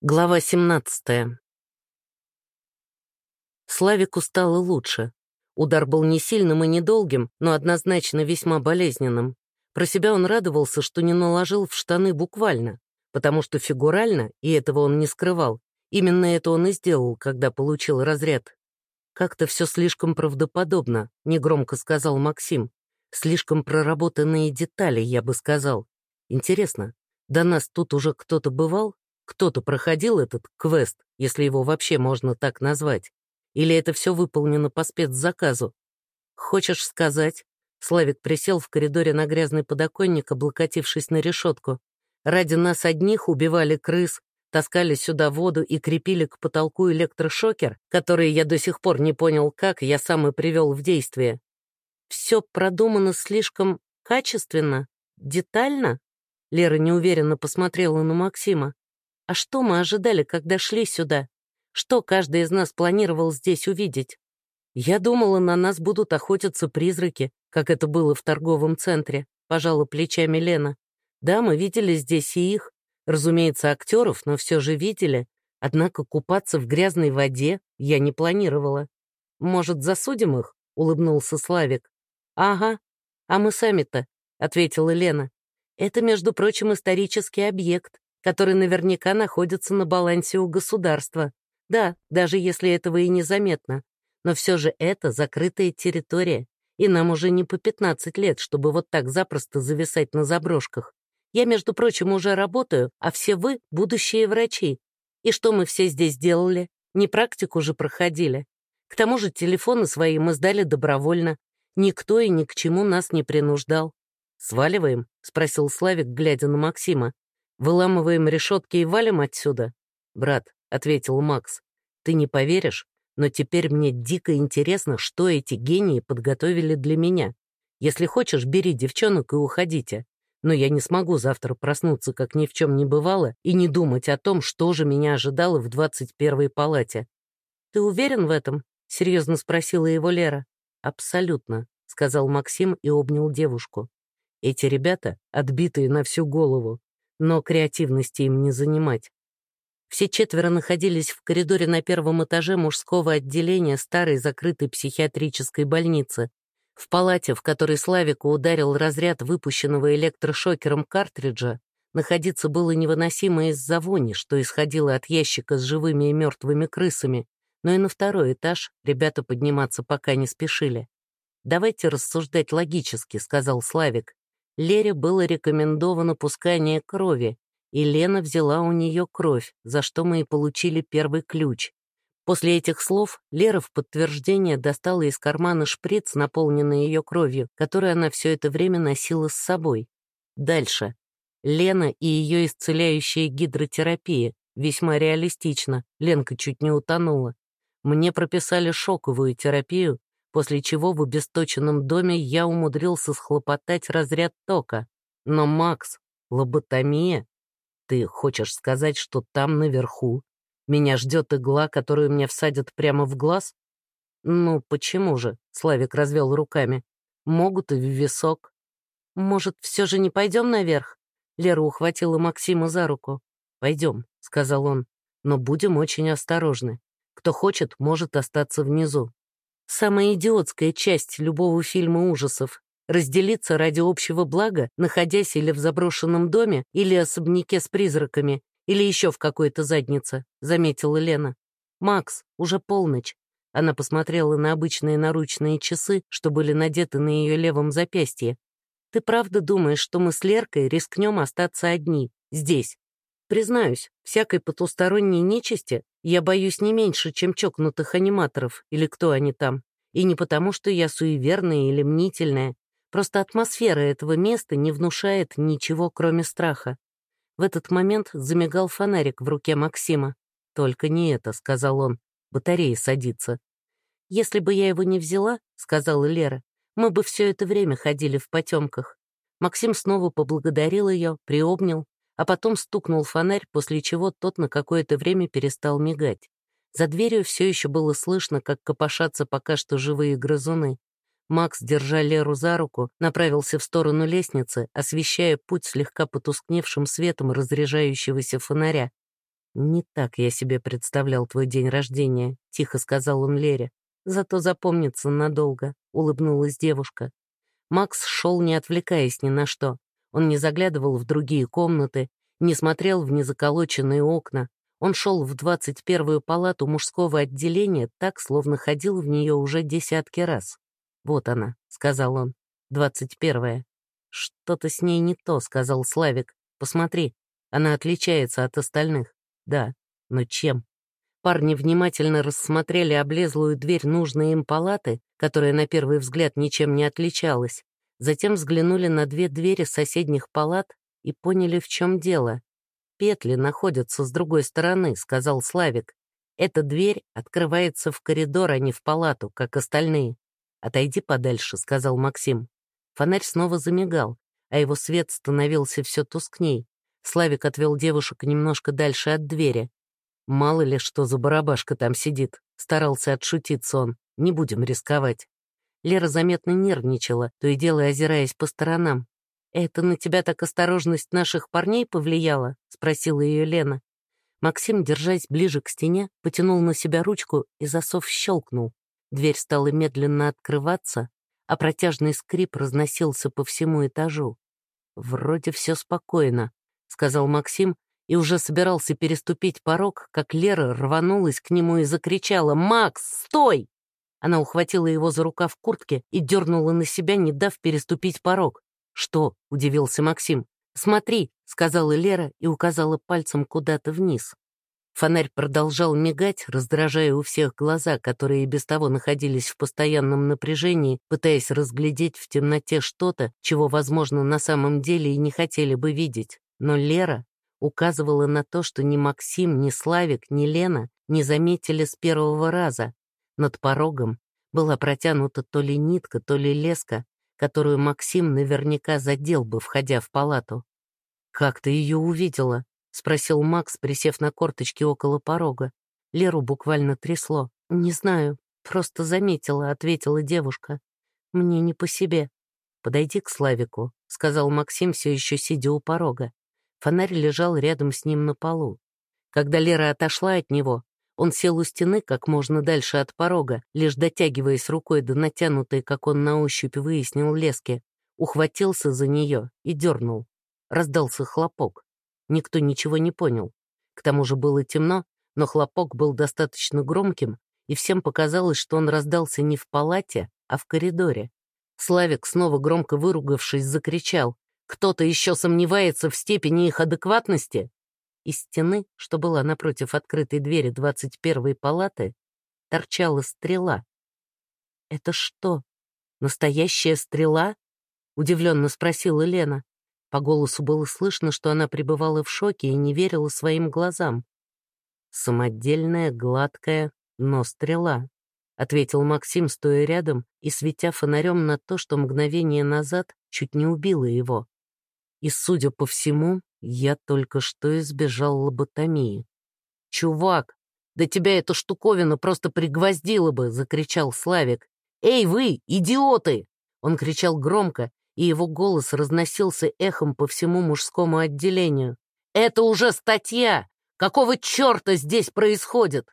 Глава 17 Славику стало лучше. Удар был не сильным и недолгим, но однозначно весьма болезненным. Про себя он радовался, что не наложил в штаны буквально, потому что фигурально, и этого он не скрывал, именно это он и сделал, когда получил разряд. «Как-то все слишком правдоподобно», — негромко сказал Максим. «Слишком проработанные детали, я бы сказал. Интересно, до нас тут уже кто-то бывал?» Кто-то проходил этот квест, если его вообще можно так назвать. Или это все выполнено по спецзаказу? Хочешь сказать? Славик присел в коридоре на грязный подоконник, облокотившись на решетку. Ради нас одних убивали крыс, таскали сюда воду и крепили к потолку электрошокер, который я до сих пор не понял, как я сам и привел в действие. Все продумано слишком качественно, детально? Лера неуверенно посмотрела на Максима. А что мы ожидали, когда шли сюда? Что каждый из нас планировал здесь увидеть? Я думала, на нас будут охотиться призраки, как это было в торговом центре, пожала плечами Лена. Да, мы видели здесь и их. Разумеется, актеров, но все же видели. Однако купаться в грязной воде я не планировала. Может, засудим их? улыбнулся Славик. Ага. А мы сами-то, ответила Лена. Это, между прочим, исторический объект который наверняка находится на балансе у государства. Да, даже если этого и незаметно. Но все же это закрытая территория, и нам уже не по 15 лет, чтобы вот так запросто зависать на заброшках. Я, между прочим, уже работаю, а все вы — будущие врачи. И что мы все здесь делали? Не практику же проходили. К тому же телефоны свои мы сдали добровольно. Никто и ни к чему нас не принуждал. «Сваливаем?» — спросил Славик, глядя на Максима. Выламываем решетки и валим отсюда?» «Брат», — ответил Макс, — «ты не поверишь, но теперь мне дико интересно, что эти гении подготовили для меня. Если хочешь, бери девчонок и уходите. Но я не смогу завтра проснуться, как ни в чем не бывало, и не думать о том, что же меня ожидало в двадцать первой палате». «Ты уверен в этом?» — серьезно спросила его Лера. «Абсолютно», — сказал Максим и обнял девушку. «Эти ребята отбитые на всю голову но креативности им не занимать. Все четверо находились в коридоре на первом этаже мужского отделения старой закрытой психиатрической больницы. В палате, в которой Славику ударил разряд выпущенного электрошокером картриджа, находиться было невыносимо из-за вони, что исходило от ящика с живыми и мертвыми крысами, но и на второй этаж ребята подниматься пока не спешили. «Давайте рассуждать логически», — сказал Славик. Лере было рекомендовано пускание крови, и Лена взяла у нее кровь, за что мы и получили первый ключ. После этих слов Лера в подтверждение достала из кармана шприц, наполненный ее кровью, который она все это время носила с собой. Дальше. Лена и ее исцеляющая гидротерапия. Весьма реалистично. Ленка чуть не утонула. Мне прописали шоковую терапию, после чего в обесточенном доме я умудрился схлопотать разряд тока. Но, Макс, лоботомия? Ты хочешь сказать, что там наверху меня ждет игла, которую мне всадят прямо в глаз? Ну, почему же? Славик развел руками. Могут и в висок. Может, все же не пойдем наверх? Лера ухватила Максима за руку. Пойдем, сказал он, но будем очень осторожны. Кто хочет, может остаться внизу. Самая идиотская часть любого фильма ужасов — разделиться ради общего блага, находясь или в заброшенном доме, или особняке с призраками, или еще в какой-то заднице, — заметила Лена. «Макс, уже полночь». Она посмотрела на обычные наручные часы, что были надеты на ее левом запястье. «Ты правда думаешь, что мы с Леркой рискнем остаться одни, здесь?» Признаюсь, всякой потусторонней нечисти я боюсь не меньше, чем чокнутых аниматоров, или кто они там. И не потому, что я суеверная или мнительная. Просто атмосфера этого места не внушает ничего, кроме страха. В этот момент замигал фонарик в руке Максима. «Только не это», — сказал он. «Батарея садится». «Если бы я его не взяла», — сказала Лера, «мы бы все это время ходили в потемках». Максим снова поблагодарил ее, приобнял, а потом стукнул фонарь, после чего тот на какое-то время перестал мигать. За дверью все еще было слышно, как копошатся пока что живые грызуны. Макс, держа Леру за руку, направился в сторону лестницы, освещая путь слегка потускневшим светом разряжающегося фонаря. «Не так я себе представлял твой день рождения», — тихо сказал он Лере. «Зато запомнится надолго», — улыбнулась девушка. Макс шел, не отвлекаясь ни на что. Он не заглядывал в другие комнаты, не смотрел в незаколоченные окна. Он шел в двадцать первую палату мужского отделения так, словно ходил в нее уже десятки раз. «Вот она», — сказал он, — «двадцать первая». «Что-то с ней не то», — сказал Славик. «Посмотри, она отличается от остальных». «Да, но чем?» Парни внимательно рассмотрели облезлую дверь нужной им палаты, которая на первый взгляд ничем не отличалась, затем взглянули на две двери соседних палат и поняли, в чем дело. «Петли находятся с другой стороны», — сказал Славик. «Эта дверь открывается в коридор, а не в палату, как остальные». «Отойди подальше», — сказал Максим. Фонарь снова замигал, а его свет становился все тускней. Славик отвел девушек немножко дальше от двери. «Мало ли, что за барабашка там сидит», — старался отшутиться он. «Не будем рисковать». Лера заметно нервничала, то и дело озираясь по сторонам. «Это на тебя так осторожность наших парней повлияла?» — спросила ее Лена. Максим, держась ближе к стене, потянул на себя ручку, и засов щелкнул. Дверь стала медленно открываться, а протяжный скрип разносился по всему этажу. «Вроде все спокойно», — сказал Максим, и уже собирался переступить порог, как Лера рванулась к нему и закричала «Макс, стой!» Она ухватила его за рукав куртки и дернула на себя, не дав переступить порог. «Что?» — удивился Максим. «Смотри», — сказала Лера и указала пальцем куда-то вниз. Фонарь продолжал мигать, раздражая у всех глаза, которые и без того находились в постоянном напряжении, пытаясь разглядеть в темноте что-то, чего, возможно, на самом деле и не хотели бы видеть. Но Лера указывала на то, что ни Максим, ни Славик, ни Лена не заметили с первого раза. Над порогом была протянута то ли нитка, то ли леска, которую Максим наверняка задел бы, входя в палату. «Как ты ее увидела?» — спросил Макс, присев на корточки около порога. Леру буквально трясло. «Не знаю, просто заметила», — ответила девушка. «Мне не по себе». «Подойди к Славику», — сказал Максим, все еще сидя у порога. Фонарь лежал рядом с ним на полу. Когда Лера отошла от него, он сел у стены как можно дальше от порога, лишь дотягиваясь рукой до натянутой, как он на ощупь выяснил, лески, ухватился за нее и дернул. Раздался хлопок. Никто ничего не понял. К тому же было темно, но хлопок был достаточно громким, и всем показалось, что он раздался не в палате, а в коридоре. Славик, снова громко выругавшись, закричал. «Кто-то еще сомневается в степени их адекватности?» Из стены, что была напротив открытой двери 21-й палаты, торчала стрела. «Это что, настоящая стрела?» — удивленно спросила Лена. По голосу было слышно, что она пребывала в шоке и не верила своим глазам. «Самодельная, гладкая, но стрела», — ответил Максим, стоя рядом и светя фонарем на то, что мгновение назад чуть не убило его. И, судя по всему, я только что избежал лоботомии. «Чувак, да тебя эта штуковина просто пригвоздила бы!» — закричал Славик. «Эй, вы, идиоты!» Он кричал громко, и его голос разносился эхом по всему мужскому отделению. «Это уже статья! Какого черта здесь происходит?»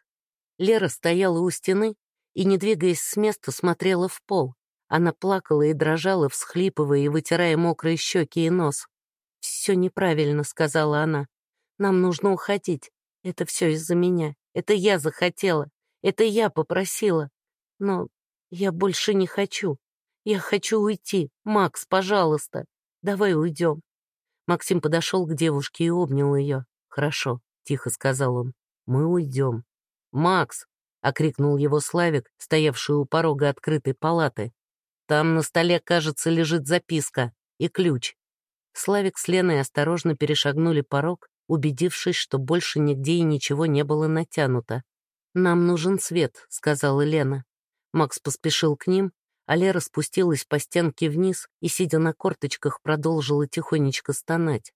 Лера стояла у стены и, не двигаясь с места, смотрела в пол. Она плакала и дрожала, всхлипывая и вытирая мокрые щеки и нос. «Все неправильно», — сказала она. «Нам нужно уходить. Это все из-за меня. Это я захотела. Это я попросила. Но я больше не хочу. «Я хочу уйти. Макс, пожалуйста. Давай уйдем». Максим подошел к девушке и обнял ее. «Хорошо», — тихо сказал он. «Мы уйдем». «Макс!» — окрикнул его Славик, стоявший у порога открытой палаты. «Там на столе, кажется, лежит записка и ключ». Славик с Леной осторожно перешагнули порог, убедившись, что больше нигде и ничего не было натянуто. «Нам нужен свет», — сказала Лена. Макс поспешил к ним, а Лера спустилась по стенке вниз и, сидя на корточках, продолжила тихонечко стонать.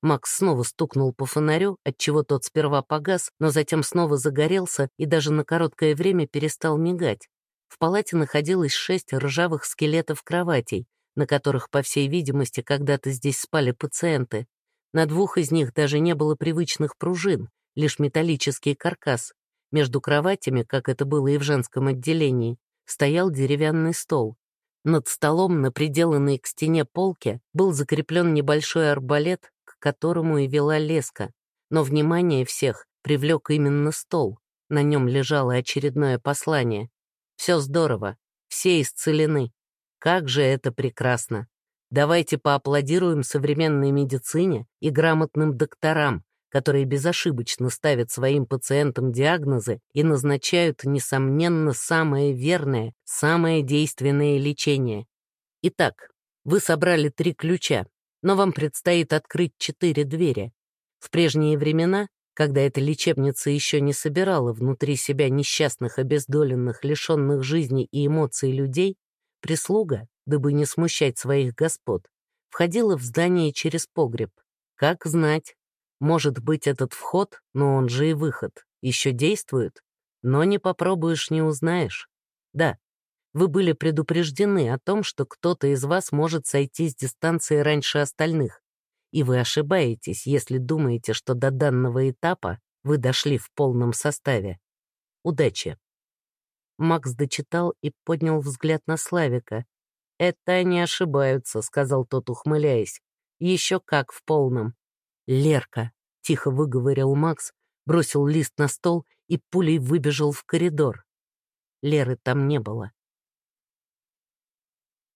Макс снова стукнул по фонарю, отчего тот сперва погас, но затем снова загорелся и даже на короткое время перестал мигать. В палате находилось шесть ржавых скелетов кроватей, на которых, по всей видимости, когда-то здесь спали пациенты. На двух из них даже не было привычных пружин, лишь металлический каркас. Между кроватями, как это было и в женском отделении, стоял деревянный стол. Над столом на приделанной к стене полке был закреплен небольшой арбалет, к которому и вела леска. Но внимание всех привлек именно стол. На нем лежало очередное послание. Все здорово, все исцелены. Как же это прекрасно. Давайте поаплодируем современной медицине и грамотным докторам, которые безошибочно ставят своим пациентам диагнозы и назначают, несомненно, самое верное, самое действенное лечение. Итак, вы собрали три ключа, но вам предстоит открыть четыре двери. В прежние времена, когда эта лечебница еще не собирала внутри себя несчастных, обездоленных, лишенных жизни и эмоций людей, прислуга дабы не смущать своих господ, входила в здание через погреб. Как знать, может быть, этот вход, но он же и выход, еще действует, но не попробуешь, не узнаешь. Да, вы были предупреждены о том, что кто-то из вас может сойти с дистанции раньше остальных, и вы ошибаетесь, если думаете, что до данного этапа вы дошли в полном составе. Удачи. Макс дочитал и поднял взгляд на Славика, «Это они ошибаются», — сказал тот, ухмыляясь. «Еще как в полном». «Лерка», — тихо выговорил Макс, бросил лист на стол и пулей выбежал в коридор. Леры там не было.